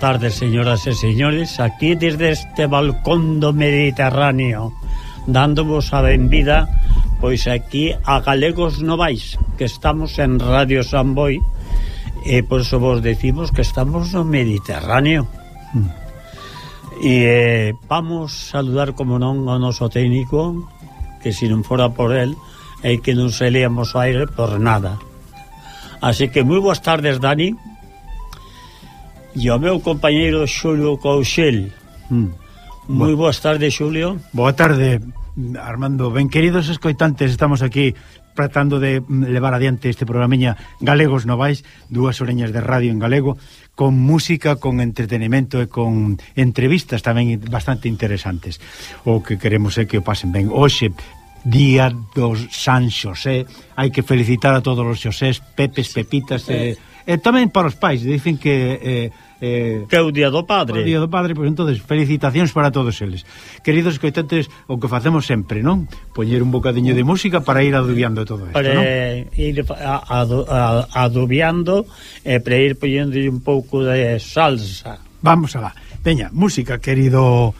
tardes, señoras e señores, aquí desde este balcón do Mediterráneo, dándovos a benvida, pois aquí a Galegos Novais, que estamos en Radio Samboy, e por iso vos decimos que estamos no Mediterráneo. Hmm. E eh, vamos saludar, como non, ao noso técnico, que se non fora por él, é que non seríamos aire por nada. Así que moi boas tardes, Dani e ao meu compañeiro Xulio Couchel. Mm. Moi boas tardes, Xulio. Boa tarde, Armando. Ben queridos escoitantes, estamos aquí tratando de mm, levar adiante este programiña Galegos Novais, dúas oreñas de radio en galego, con música, con entretenimento e con entrevistas tamén bastante interesantes. O que queremos é que o pasen ben. Oxe, Día dos San Xosé, hai que felicitar a todos os Xosés, Pepes, Pepitas e... Eh, E tamén para os pais, dicen que... Eh, eh, que é o Día do Padre. O Día do Padre, pois entonces felicitacións para todos eles. Queridos coitantes, o que facemos sempre, non? Poñer un bocadiño de música para ir adubiando todo isto, para, non? ir adu, adubiando e para ir poñendo un pouco de salsa. Vamos alá. Veña, música, querido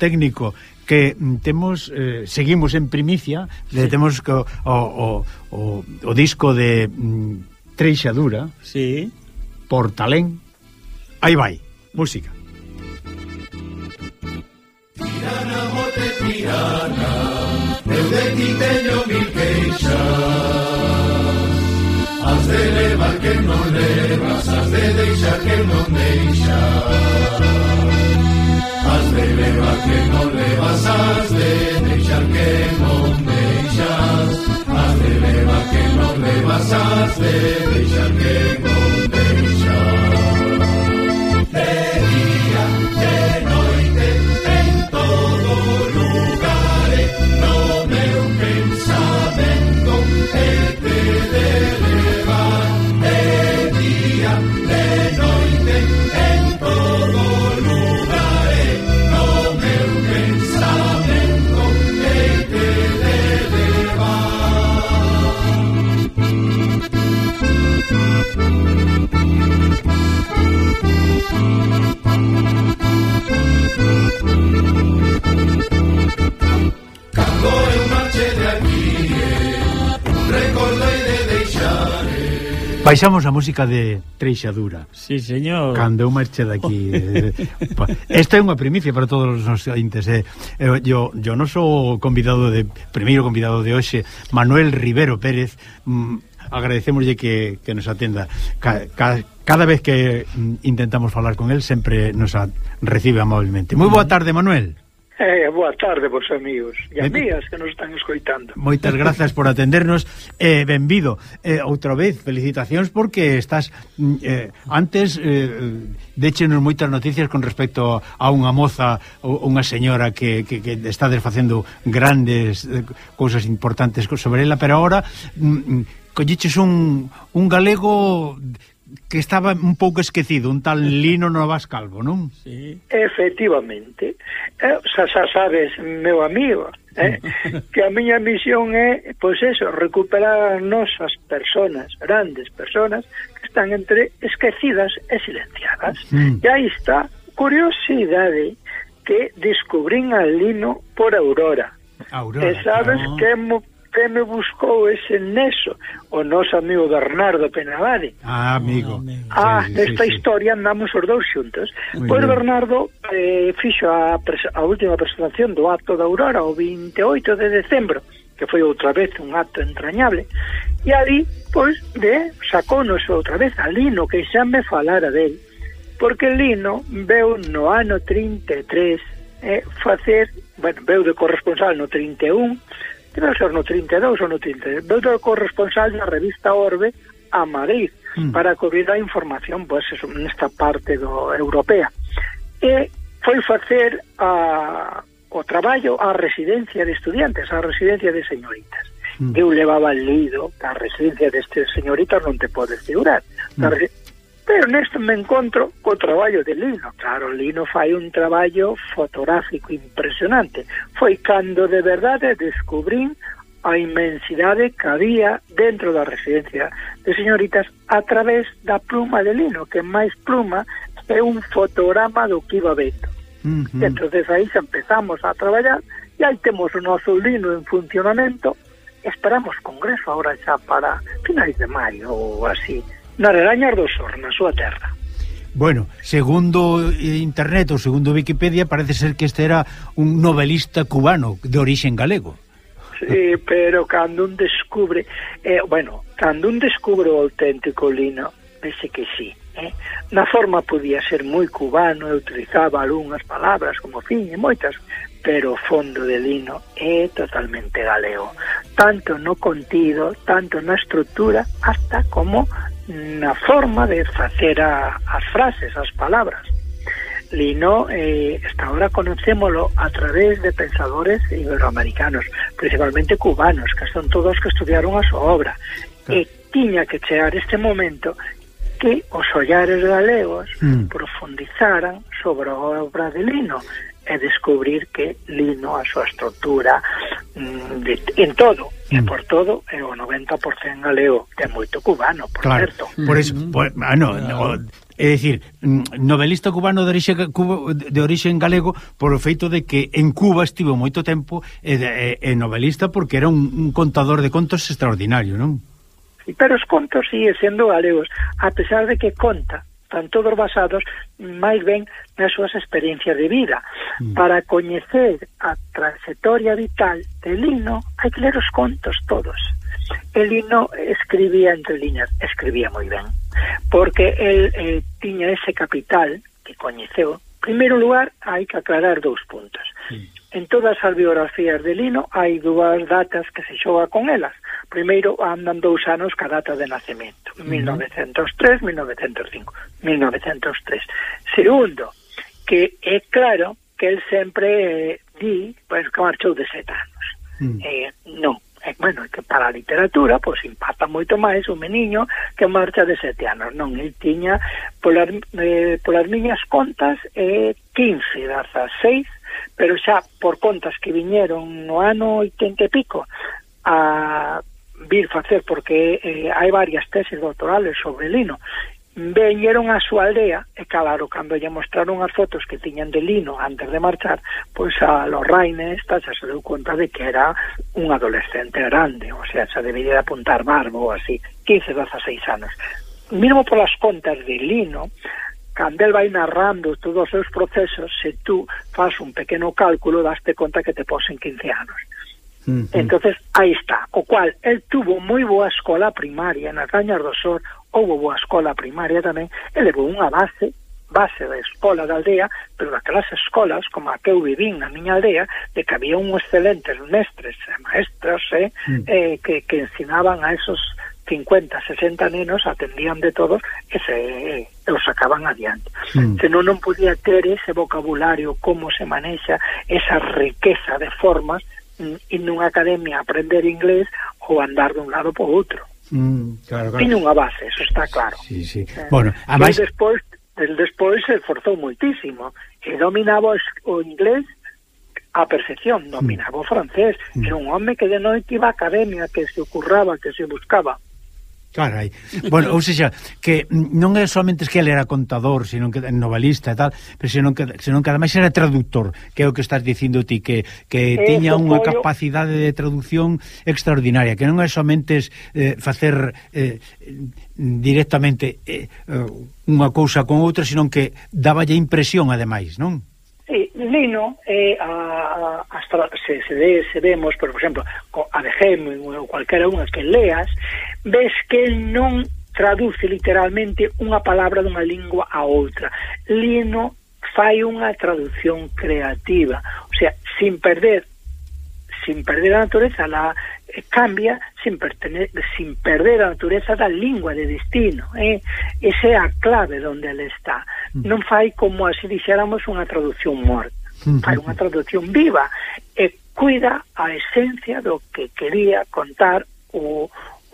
técnico que temos eh, seguimos en primicia, sí. temos o, o, o, o disco de mm, Treixadura, sí. Portalén. Aí vai, música. Tirana, mote tirana, eu de ti teño mil queixas. Has de levar que non levas, has de deixar que non deixas. Has de levar que non levas, has de deixar que non deixas las de Villarreal. Baixamos a música de Treixadura. Sí, señor. Cando eu marche daqui. Eh, eh, esta é unha primicia para todos os nosos ointes. Eh. Eu, yo non sou convidado de primeiro convidado de hoxe, Manuel Rivero Pérez, mm, agradecémoslle que, que nos atenda. Ca, ca, cada vez que mm, intentamos falar con él, sempre nos a, recibe amablemente. Moi boa tarde, Manuel. Eh, boa tarde, vos amigos e amigas que nos están escoitando. Moitas grazas por atendernos eh, benvido. Eh, outra vez, felicitacións porque estás mm, eh, antes eh, déchenos moitas noticias con respecto a unha moza ou unha señora que, que, que está desfacendo grandes eh, cousas importantes sobre ela, pero agora mm, mm colliches un, un galego que estaba un pouco esquecido, un tal Lino Novas Calvo, non? Sí. Efectivamente. Eh, xa, xa sabes, meu amigo, eh, que a miña misión é, pois eso, recuperar as nosas personas, grandes personas, que están entre esquecidas e silenciadas. Mm. E aí está, curiosidade, que descubrín a Lino por Aurora. Aurora. E sabes no. que é que me buscou ese neso? O noso amigo Bernardo Penavade. Ah, ah, amigo. Ah, sí, nesta sí, historia andamos os dous xuntos. Muy pois bien. Bernardo eh, fixo a, a última presentación do acto da Aurora o 28 de decembro, que foi outra vez un acto entrañable, e ali, pois, de, sacónos outra vez a Lino, que xa me falara del, porque Lino veu no ano 33 eh, facer, bueno, veu de corresponsal no 31, debe ser no 32 ou no 33, veu corresponsal da revista Orbe a Madrid mm. para cubrir a información pois, pues, nesta parte do europea. E foi facer a, o traballo á residencia de estudiantes, á residencia de señoritas. Mm. Eu levaba lido a residencia destes señoritas, non te podes figurar. Mm. Pero neste me encontro co traballo de Lino. Claro, Lino fai un traballo fotográfico impresionante. Foi cando de verdade descubrín a inmensidade que había dentro da residencia de señoritas a través da pluma de Lino, que máis pluma é un fotograma do que iba vendo. Uh -huh. Entonces aí xa empezamos a traballar e aí temos o noso Lino en funcionamento. Esperamos congreso agora xa para finais de maio ou así na Redaña do Sor, na súa terra. Bueno, segundo eh, internet ou segundo Wikipedia parece ser que este era un novelista cubano de orixen galego. Sí, pero cando un descubre, eh, bueno, cando un descubre o auténtico lino, pense que sí. Eh? Na forma podía ser moi cubano, e utilizaba algunhas palabras como fin e moitas, pero o fondo de lino é totalmente galego tanto no contido, tanto na estrutura, hasta como na forma de facer a, as frases, as palabras. Lino eh, hasta ahora conocémolo a través de pensadores iberoamericanos, principalmente cubanos, que son todos que estudiaron a súa obra. Claro. E tiña que chegar este momento que os ollares galegos mm. profundizaran sobre a obra de Lino e descubrir que Lino, a súa estrutura, mm, de, en todo, mm. e por todo, é o 90% galego, que é moito cubano, por claro, certo. Mm-hmm. Por eso, por, ah, no, no, é dicir, mm, novelista cubano de orixe, de orixen galego por o feito de que en Cuba estivo moito tempo e, e, e novelista porque era un, un contador de contos extraordinario, non? Pero os contos sigue sendo galegos, a pesar de que conta están todos basados máis ben nas súas experiencias de vida. Mm. Para coñecer a transitoria vital de Lino, hai que ler os contos todos. El Lino escribía entre líneas, escribía moi ben, porque el eh, tiña ese capital que coñeceu primeiro lugar, hai que aclarar dous puntos. Sí. En todas as biografías de Lino hai dúas datas que se xoga con elas. Primeiro andan dous anos ca data de nacemento, 1903, 1905, 1903. Segundo, que é claro que el sempre eh, di pois, pues, que marchou de sete anos. Mm. Eh, non, E, bueno, que para a literatura, pois, impacta moito máis un meniño que marcha de sete anos. Non, el tiña, polas, eh, polas miñas contas, eh, 15, 16, pero xa por contas que viñeron no ano 80 e pico a vir facer, porque eh, hai varias teses doctorales sobre Lino, veñeron a súa aldea e claro, cando lle mostraron as fotos que tiñan de Lino antes de marchar pois a los esta xa se deu conta de que era un adolescente grande o sea, xa debería de apuntar barbo ou así 15, 16 anos mismo polas contas de Lino cando el vai narrando todos os seus procesos, se tú faz un pequeno cálculo, daste conta que te posen 15 anos. Uh -huh. Entonces, aí está. O cual, el tuvo moi boa escola primaria en Arcañas do Sor, houve boa escola primaria tamén, e levou unha base base da escola da aldea, pero daquelas escolas, como a que eu vivín na miña aldea, de que había un excelentes mestres e maestras eh, mm. eh, que, que ensinaban a esos 50, 60 nenos atendían de todos e se eh, os sacaban adiante. Mm. Senón non podía ter ese vocabulario, como se manexa esa riqueza de formas mm, e nunha academia aprender inglés ou andar dun lado para outro. Mm, claro, claro. Tiña unha base, eso está claro. Sí, sí. Eh, bueno, además... Despois, el despois se esforzou moitísimo e dominaba o inglés a perfección, dominaba mm. o francés, mm. era un home que de noite iba a academia, que se ocurraba, que se buscaba. Carai. Bueno, ou seja, que non é somente que ele era contador, senón que novelista e tal, pero senón que, senón que ademais era traductor, que é o que estás dicindo ti, que, que Eso tiña unha capacidade de traducción extraordinaria, que non é somente eh, facer eh, directamente eh, unha cousa con outra, senón que daballe impresión ademais, non? Sí, Lino, eh, a, hasta se, se, se vemos, por exemplo, a de Hemingway ou cualquera unha que leas, ves que el non traduce literalmente unha palabra dunha lingua a outra. Lino fai unha traducción creativa, o sea, sin perder sin perder a natureza la eh, cambia sin, sin perder a natureza da lingua de destino eh? esa é a clave onde ele está. Mm. Non fai como así dixéramos unha traducción morta. Mm-hmm. Fai unha traducción viva e cuida a esencia do que quería contar o,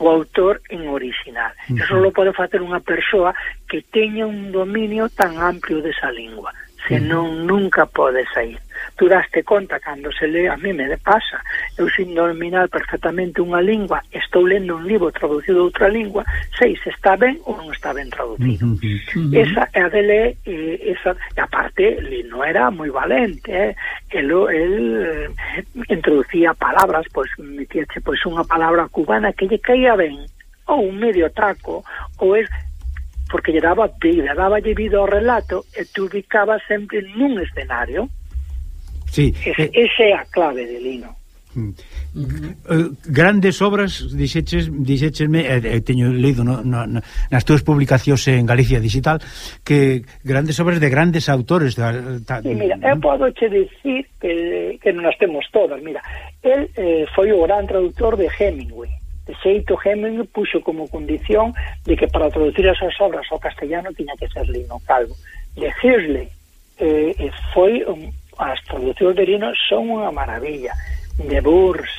o autor en original. Uh -huh. Eso lo pode facer unha persoa que teña un dominio tan amplio desa lingua senón nunca podes sair. Tú daste conta cando se lee, a mí me de pasa, eu sin dominar perfectamente unha lingua, estou lendo un libro traducido a outra lingua, sei se está ben ou non está ben traducido. Uh -huh. Esa é a dele, e, esa, e aparte, li non era moi valente, eh? el, el eh, introducía palabras, pois metíache pois unha palabra cubana que lle caía ben, ou un medio taco, ou es porque lle daba vida, daba vida ao relato e te ubicaba sempre nun escenario. Sí. Ese, eh, ese é a clave de Lino. Uh, grandes obras dixeches, dixechesme e, eh, teño leído no, no, nas túas publicacións en Galicia Digital que grandes obras de grandes autores da, da, sí, mira, eu mm. podo che dicir que, que non as temos todas mira, el eh, foi o gran traductor de Hemingway De xeito, Hemingway puxo como condición de que para traducir as súas obras ao castellano tiña que ser Lino Calvo. De Hirsley eh, eh, foi um, as traduccións de Lino son unha maravilla. De Burs,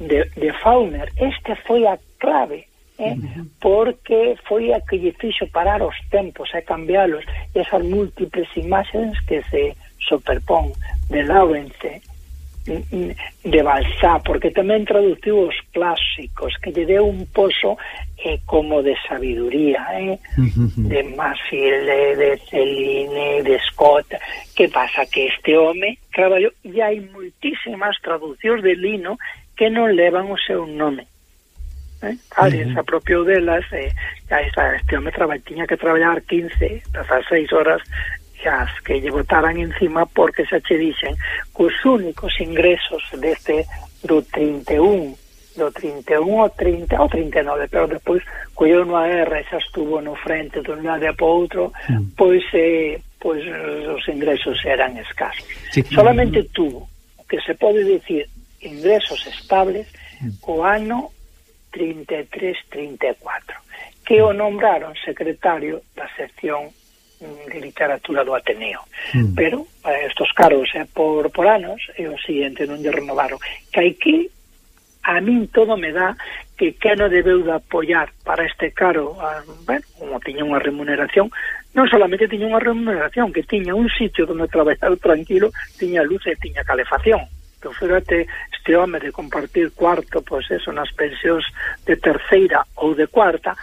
de, de Fauner, este foi a clave eh, porque foi a que lle fixo parar os tempos e cambiálos esas múltiples imaxens que se superpón de Lawrence mm, mm, de Balsá, porque tamén traduciu os clásicos que lle deu un pozo eh, como de sabiduría eh? de Masilde, de Celine, de Scott que pasa que este home traballou e hai moitísimas traducións de Lino que non levan o seu nome eh? alguén se apropiou delas eh, ya está, este home traba, tiña que traballar 15, 16 horas as que lle botaran encima porque xa che dixen que os únicos ingresos deste do 31 do 31 ao 30 ao 39, pero despois colleu unha guerra e xa estuvo no frente de un lado e para outro, mm. pois eh, pois os ingresos eran escasos. Sí. Solamente tuvo que se pode dicir ingresos estables mm. o ano 33-34, que o mm. nombraron secretario da sección mm, de literatura do Ateneo. Mm. Pero eh, estos cargos eh, por, por anos e o siguiente non lle renovaron. Que hai que a min todo me dá que Cano debeu de apoiar para este caro, a, bueno, como tiña unha remuneración, non solamente tiña unha remuneración, que tiña un sitio onde traballar tranquilo, tiña luz e tiña calefacción. Que fíjate, este home de compartir cuarto, pois pues eso, nas pensións de terceira ou de cuarta,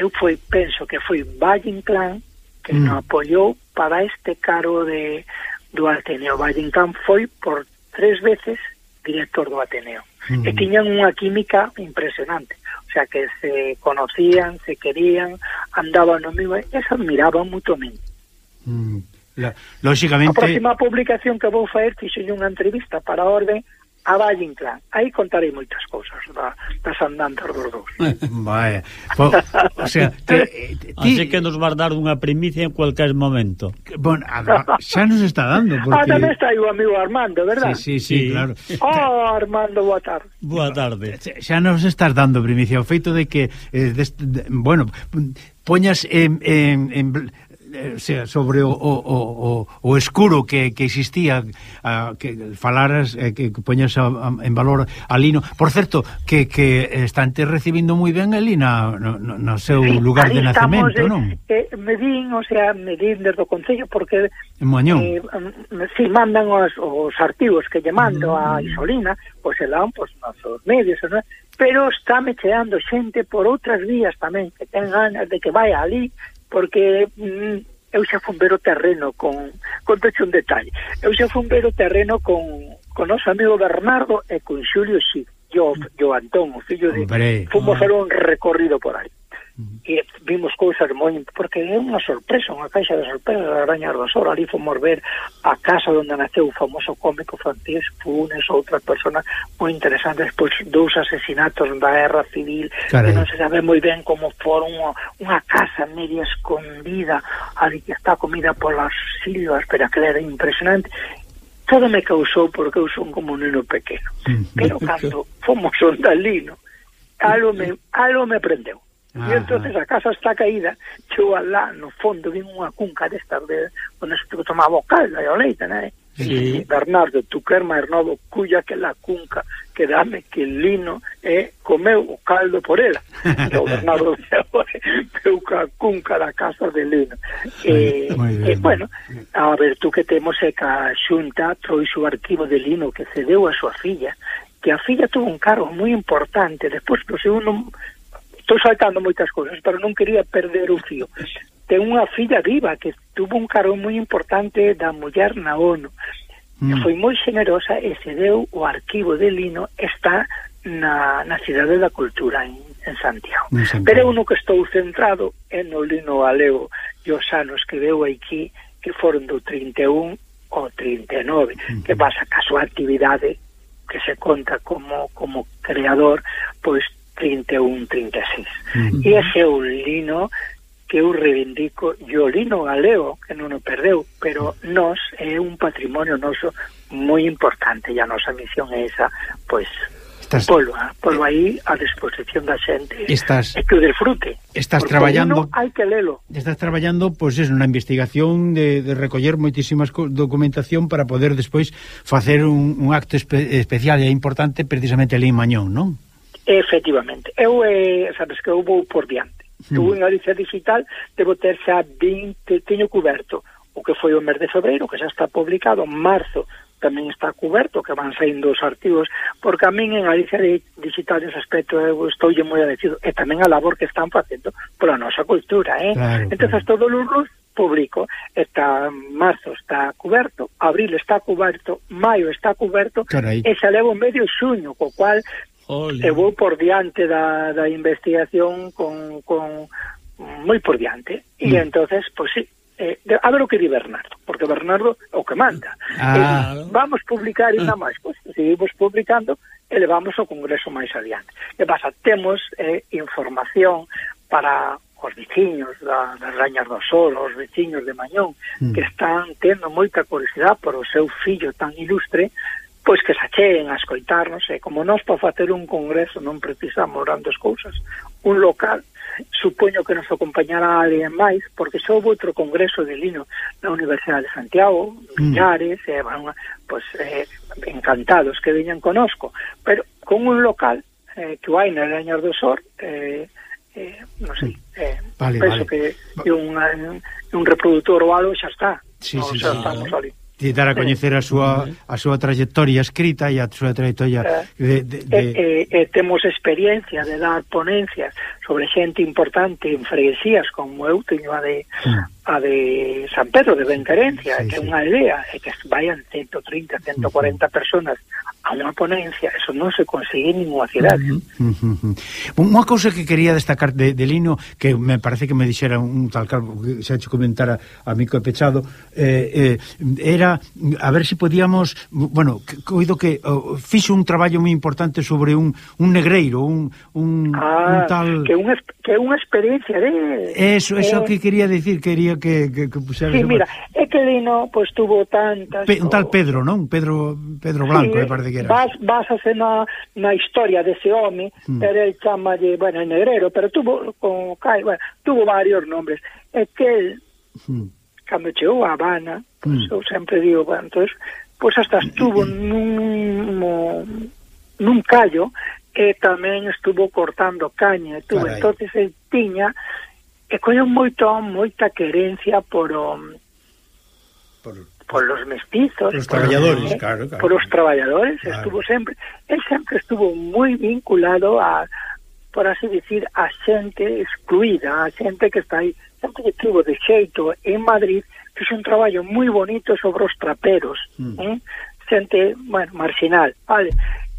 eu foi, penso que foi Valle Inclán que mm. nos apoyou para este caro de, do Ateneo. Valle Inclán foi por tres veces director do Ateneo. Uh -huh. E tiñan unha química impresionante. O sea, que se conocían, se querían, andaban no mismo e se admiraban mutuamente. Mm, la, Lógicamente... A próxima publicación que vou faer, fixo unha entrevista para a Orden a Valle Inclán. Aí contarei moitas cousas da, das andantes dos dous. Vaya. Po, o sea, te, eh, te, Así que nos vas dar unha primicia en cualquier momento. Bueno, a, xa nos está dando. Porque... Ah, tamén está aí o amigo Armando, verdad? Sí, sí, sí, sí. claro. Oh, Armando, boa tarde. Boa tarde. Xa nos estás dando primicia. O feito de que, eh, de, de, bueno, poñas en, en, en Eh, o sea, sobre o, o, o, o escuro que, que existía a, que falaras eh, que, poñas a, a, en valor a Lino por certo, que, que estante recibindo moi ben ali na, no, no seu sí, lugar de nacemento, eh, non? Eh, me vin, o sea, me vin desde o Concello porque en Moañón eh, si mandan os, os artigos que lle mando mm. a Isolina pois pues, elán, pois, pues, nos medios ¿no? pero está me cheando xente por outras vías tamén, que ten ganas de que vai ali porque mm, eu xa fun ver o terreno con contoche un detalle. Eu xa fun ver o terreno con con noso amigo Bernardo e con Xulio Xi, yo, mm. yo Antón, o fillo de... Hombre, fomos a un recorrido por aí e vimos cousas moi porque é unha sorpresa, unha caixa de sorpresa da Araña Rosor, ali fomos ver a casa onde naceu o famoso cómico francés Funes, outra persona moi interesante, pois dous asesinatos da guerra civil Carai. que non se sabe moi ben como foron unha, unha casa media escondida ali que está comida polas silvas, pero que era impresionante. Todo me causou porque eu son como un neno pequeno. Pero cando fomos ondalino algo me, algo me prendeu. Ajá. E entonces a casa está caída, chegou lá no fondo, vin unha cunca destas de, onde se tomaba o caldo e o leite, né? Sí. E Bernardo, tu quer máis novo, que la cunca, que dame que lino e comeu o caldo por ela. E o Bernardo veu ca cunca da casa de lino. E, e bueno, a ver, tú que temos é que a xunta trouxe o arquivo de lino que cedeu a súa filla, que a filla tuvo un cargo moi importante despois do segundo estou saltando moitas cousas, pero non quería perder o fío. Ten unha filla viva que tuvo un cargo moi importante da muller na ONU. Mm. Foi moi generosa e se deu o arquivo de Lino está na, na cidade da cultura en, en Santiago. Santiago. Pero uno que estou centrado é no Lino Aleo e os anos que deu aquí que foron do 31 ao 39, mm -hmm. que pasa que a súa actividade que se conta como como creador, pois 31-36. Mm. E ese é un lino que eu reivindico e o lino galego que non o perdeu, pero nos é un patrimonio noso moi importante e a nosa misión é esa, pois Estás... Polo, ah, polo aí a disposición da xente estás, e que o desfrute estás traballando hai que lelo estás traballando pois pues, é unha investigación de, de recoller moitísimas documentación para poder despois facer un, un acto espe especial e importante precisamente ali en Mañón, non? Efectivamente. Eu, eh, sabes que eu vou por diante. Sí. Eu en Galicia Digital debo ter xa 20, teño coberto o que foi o mes de febreiro, que xa está publicado, marzo tamén está coberto, que van saindo os artigos, porque a min en Galicia Digital ese aspecto eu estou moi agradecido, e tamén a labor que están facendo pola nosa cultura, eh? Claro, entón, claro. todo o lunes público está marzo está coberto, abril está coberto, maio está coberto Carai. e xa levo medio xuño, co cual Ole. E vou por diante da, da investigación con, con moi por diante. E mm. entonces, pois pues, sí, eh, a ver o que di Bernardo, porque Bernardo o que manda. Ah. Eh, vamos publicar ah. ainda máis, pois, pues, seguimos publicando e levamos ao Congreso máis adiante. E pasa, temos eh, información para os veciños da, das Rañas do Sol, os veciños de Mañón, mm. que están tendo moita curiosidade por o seu fillo tan ilustre, pois que se acheen a escoitarnos e como nós para facer un congreso non precisamos grandes cousas un local supoño que nos acompañará alguén máis porque xa houve outro congreso de Lino na Universidade de Santiago mm. Millares mm. e van, pois, eh, encantados que veñan conosco pero con un local eh, que vai na Leñar do Sor eh, eh, non sei mm. eh, vale, penso vale. que un, eh, un reproductor ou algo xa está sí, no, sí, xa sí, estamos sí. ali de dar a coñecer a súa a súa trayectoria escrita e a súa trayectoria eh, de, de, de... E, e, e temos experiencia de dar ponencias sobre xente importante en freguesías como eu teño a de mm. a de San Pedro de Benquerencia, sí, que é sí. unha aldea e que vayan 130, 140 mm. personas ojalá a ponencia, eso non se consigue en ninguna cidade. Uh -huh, uh -huh. Unha cousa que quería destacar de, de Lino, que me parece que me dixera un tal calvo que se hecho comentara a Mico e Pechado, eh, eh, era a ver se si podíamos, bueno, coido que oh, fixo un traballo moi importante sobre un, un negreiro, un, un, ah, un tal... Que unha, que unha experiencia de... Eso, eso eh... que quería decir, quería que, que, que pusera... Sí, mira, é que Lino, pues, tuvo tantas... Pe, un tal Pedro, non? Pedro, Pedro Blanco, sí, me eh, parece que Bas, básase na, na historia dese home, mm. era el chama de, bueno, el negrero, pero tuvo con Cai, bueno, tuvo varios nombres. É que el, mm. cando chegou a Habana, pues, mm. eu sempre digo, bueno, entón, pois pues hasta estuvo nun, nun callo e tamén estuvo cortando caña, estuvo, Carai. entonces el tiña e coño moito moita querencia por o por polos mestizos, os traballadores, eh, claro, claro. Polos traballadores, claro. estuvo sempre, él sempre estuvo moi vinculado a por así decir, a xente excluída, a xente que está aí, xente que tivo de xeito en Madrid, que un traballo moi bonito sobre os traperos, mm. eh? xente, bueno, marginal, vale?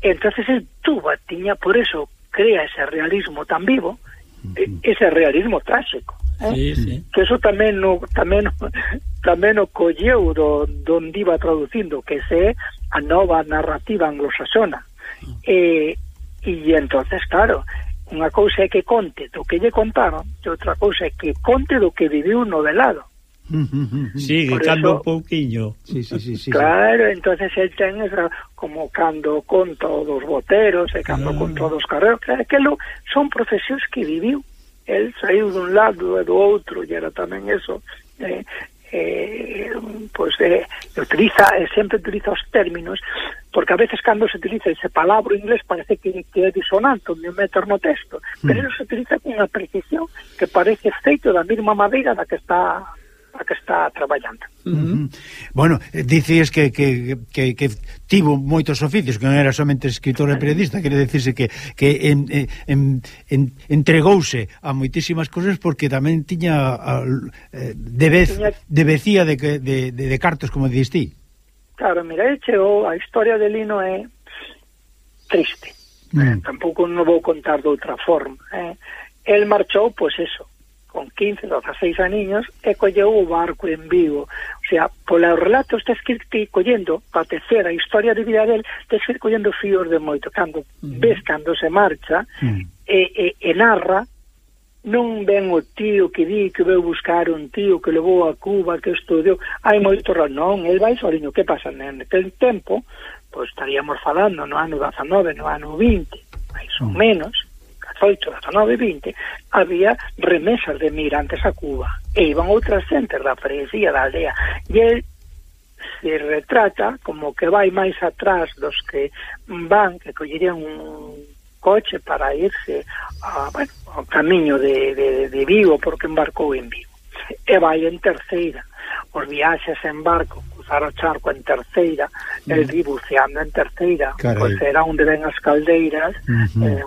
Entonces el Tuba tiña, por eso, crea ese realismo tan vivo, mm -hmm. ese realismo trágico eh? sí, sí. que eso tamén no, tamén tamén o colleu do, donde iba traducindo que se a nova narrativa anglosaxona e, ah. e eh, entonces claro unha cousa é que conte do que lle contaron e outra cousa é que conte do que viviu novelado Sí, Por cando eso, un pouquiño sí, sí, sí, sí, Claro, sí. entonces el ten esa, ah, como cando conto dos boteros e cando ah. conto dos carreros claro, que lo, son profesións que viviu el saiu dun lado e do outro, e era tamén eso, eh, eh, pues, eh, utiliza, eh, sempre utiliza os términos, porque a veces cando se utiliza ese palabra inglés parece que, que é disonante, onde meter no texto, pero mm. se utiliza con unha precisión que parece feito da mesma madeira da que está a que está traballando. Uh -huh. Bueno, eh, dices que, que, que, que tivo moitos oficios, que non era somente escritor e periodista, quere decirse que, que en, eh, en, en, entregouse a moitísimas cosas porque tamén tiña a, eh, de, vez, tiña... de vecía de, de, de, de cartos, como diste. Claro, mira, chegou, a historia de Lino é triste. Mm. Eh, tampouco non vou contar de outra forma. Eh. El marchou, pois eso, con 15, 16 aniños e colleu o barco en Vigo. O sea, pola relatos tes que ir collendo, para tecer a historia de vida del, tes que ir collendo fíos de moito. Cando uh -huh. ves cando se marcha uh -huh. e, e, e narra, non ven o tío que di que veu buscar un tío que levou a Cuba, que estudiou, hai moito non, el vai soliño, que pasa en aquel tempo, pois estaríamos falando no ano 19, no ano 20, máis ou mm. menos, 18, 19 20 había remesas de migrantes a Cuba e iban outras xentes da freguesía da aldea e el se retrata como que vai máis atrás dos que van, que collerían un coche para irse a, bueno, ao camiño de, de, de Vigo porque embarcou en Vigo e vai en terceira os viaxes en barco cruzar o charco en terceira mm. el ribuceando en terceira Carai. pois era onde ven as caldeiras uh -huh. eh,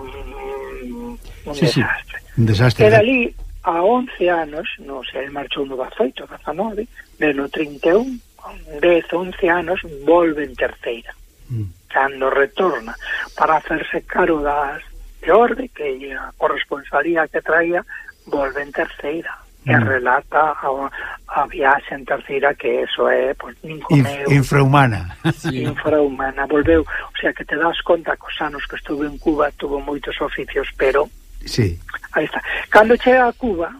un sí, desastre. Sí, un desastre. Era ali a 11 anos, non sei, el marchou no 18, 19, pero no 31, con 10, 11 anos, volve en terceira. Mm. Cando retorna para hacerse caro das de orde, que a corresponsalía que traía, volve en terceira. Mm. Relata a, a viaxe en terceira que eso é pois, pues, nin comeu, infrahumana infrahumana, volveu o sea que te das conta cos anos que estuve en Cuba tuvo moitos oficios, pero Sí. Aí está. Cando chega a Cuba,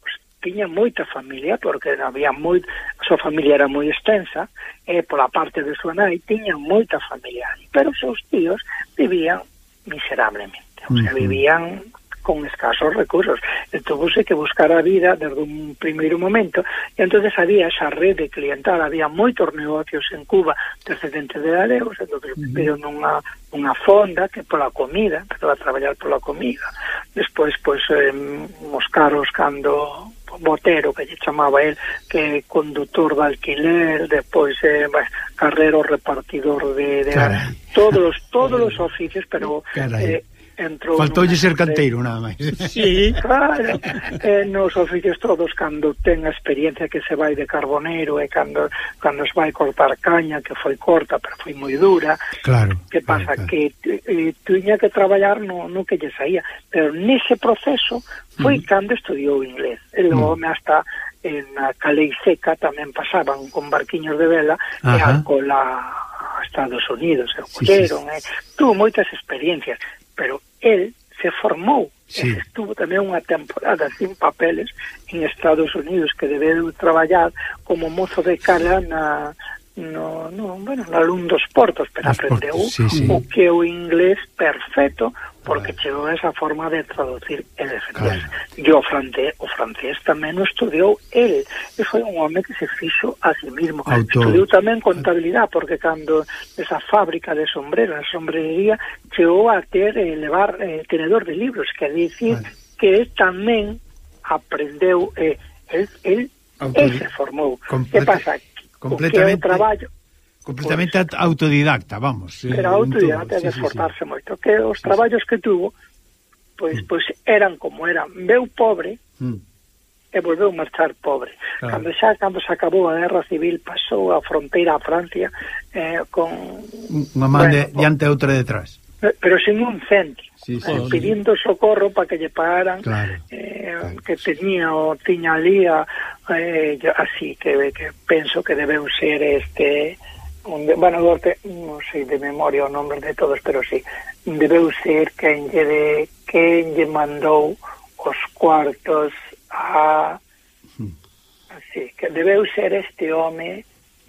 pues, tiña moita familia, porque había moi, a súa familia era moi extensa, e pola parte de súa nai tiña moita familia, pero seus tíos vivían miserablemente, o sea, uh -huh. vivían con escasos recursos. Entón, vose que buscar a vida desde un primeiro momento, e entonces había esa rede cliental, había moitos negocios en Cuba descendentes de galeos, entonces, uh -huh. pero nunha, unha fonda que pola comida, empezou a traballar pola comida. Despois, pois, eh, os caros cando Botero, que lle chamaba el, que conductor de alquiler, despois eh, carrero repartidor de, de todos, todos os oficios, pero eh, entrou... Faltoulle ser canteiro, nada máis. Sí, claro. eh, nos oficios todos, cando ten a experiencia que se vai de carbonero e cando, cando se vai cortar caña, que foi corta, pero foi moi dura. Claro. Que pasa? Claro, claro. Que eh, tuña que traballar no, no que lle saía. Pero nese proceso foi mm. cando estudiou inglés. E mm. logo mm. me hasta en a Calei Seca tamén pasaban con barquiños de vela Ajá. e a cola a Estados Unidos, e colleron, sí, sí. eh. tuvo moitas experiencias, pero el se formou sí. e estuvo tamén unha temporada sin papeles en Estados Unidos que debeu traballar como mozo de cala na no, no, bueno, no alum dos portos, pero As aprendeu portos, sí, sí. o que o inglés perfecto porque chegou a esa forma de traducir e defenderse. Claro. E o, francés, o francés tamén o estudiou el, e foi un home que se fixo a sí mismo. Autor. Estudiou tamén contabilidad, porque cando esa fábrica de sombreros, a sombrería, chegou a ter eh, elevar eh, tenedor de libros, quer dicir vale. que tamén aprendeu, eh, el, el, Autor. el se formou. Comple que pasa? Completamente... O que é o traballo completamente pues, autodidacta, vamos. Sí, era autodidacta todo, de sí, sí, sí, moito, que os traballos que tuvo pois mm. pois eran como eran. Veu pobre mm. e volveu marchar pobre. Claro. Cando xa cando se acabou a guerra civil pasou a fronteira a Francia eh, con unha man bueno, de, diante e outra detrás. Pero sin un centro. Sí, sí, eh, sí. pidindo socorro para que lle pagaran claro, eh, claro, que tenía o tiña ali eh, así que, que penso que debeu ser este de, bueno, non sei de memoria o nombre de todos, pero sí, debeu ser quen lle, de, quen lle mandou os cuartos a... Hmm. Así, que debeu ser este home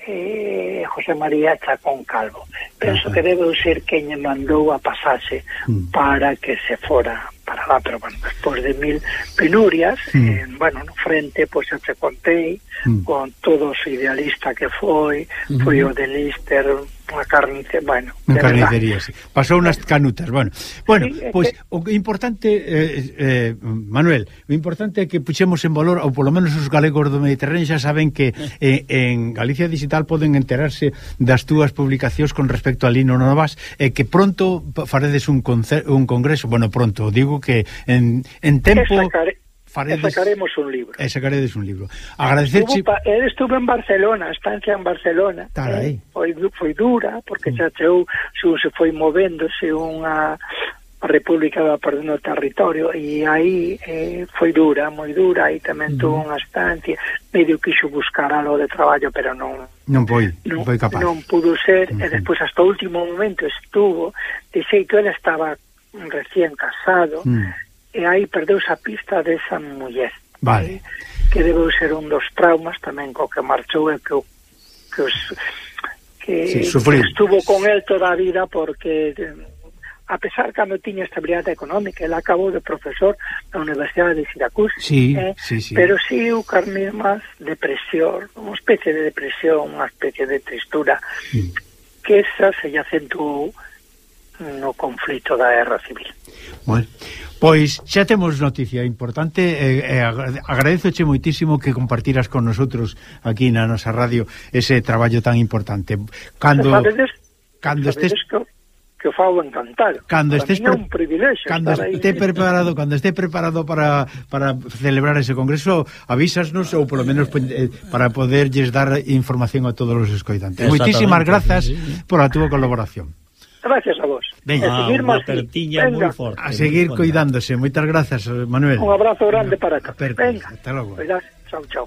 eh, José María Chacón Calvo. Penso Ajá. que debeu ser quen lle mandou a pasaxe mm. para que se fora para lá, pero bueno, despois de mil penurias, mm. eh, bueno, no frente, pois pues, te contei, mm. con todo o idealista que foi, mm -hmm. foi o de Lister, unha carnice, bueno, unha carnicería, sí. pasou unas canutas, bueno. Bueno, sí, pois eh, pues, que... o importante eh, eh, Manuel, o importante é que puxemos en valor ou polo menos os galegos do Mediterráneo xa saben que eh, en Galicia Digital poden enterarse das túas publicacións con respecto a Lino Novas e eh, que pronto faredes un, un congreso, bueno, pronto, digo que en, en tempo... Sacare, faredes, sacaremos un libro. E sacaredes un libro. Agradecerche... Estuvo, eh, estuve en Barcelona, a estancia en Barcelona. Tarai. Eh, foi, foi dura, porque mm. xa cheu, se foi movéndose unha a República va perdendo o territorio e aí eh, foi dura, moi dura, aí tamén mm. tuvo unha estancia, medio quixo buscar algo de traballo, pero non non foi, non, non foi capaz. Non pudo ser, mm -hmm. e despois hasta o último momento estuvo, de xeito ela estaba recién casado mm. e aí perdeuse a pista desa muller. Vale. Que debeu ser un dos traumas tamén co que marchou e que que os que, sí, sufrir. que estuvo con el toda a vida porque a pesar que non tiña estabilidade económica, el acabou de profesor na Universidade de Siracusa, sí, eh, sí, sí. pero si sí, o carnir máis depresión, unha especie de depresión, unha especie de tristura, mm. que esa se lle acentuou no conflito da guerra civil. Bueno, pois xa temos noticia importante e eh, eh, agradezoche moitísimo que compartiras con nosotros aquí na nosa radio ese traballo tan importante. Cando sabedes, cando sabedes estés que, que o fago encantado. Cando para estés pre... un privilexio cando esté preparado, cando esté preparado para, para celebrar ese congreso, avísasnos ou polo menos eh, para poderlles dar información a todos os escoitantes. Moitísimas grazas sí, sí. por a túa colaboración. Gracias a vos. Ben, ah, seguir máis moi forte. A seguir cuidándose. Moitas grazas, Manuel. Un abrazo grande para acá. Aperta, Venga. Hasta logo. Verás. Chao, chao.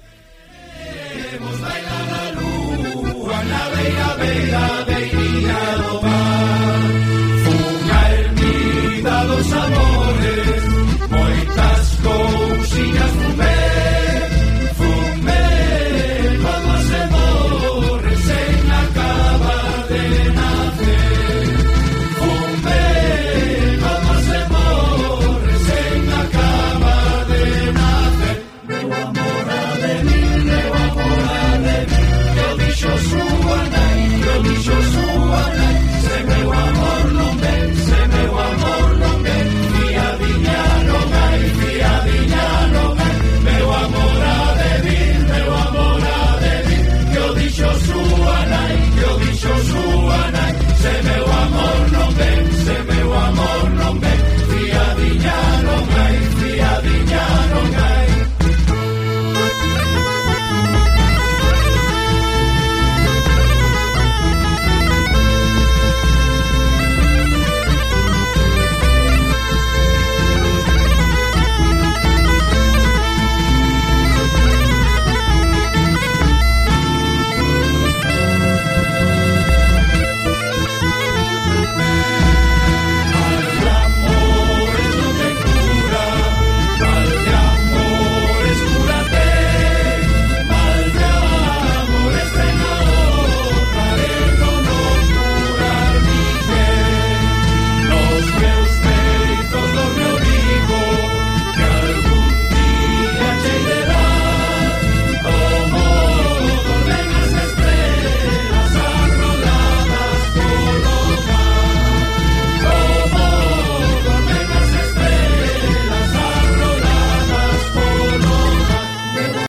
Fungar mi dos amores, moitas cousas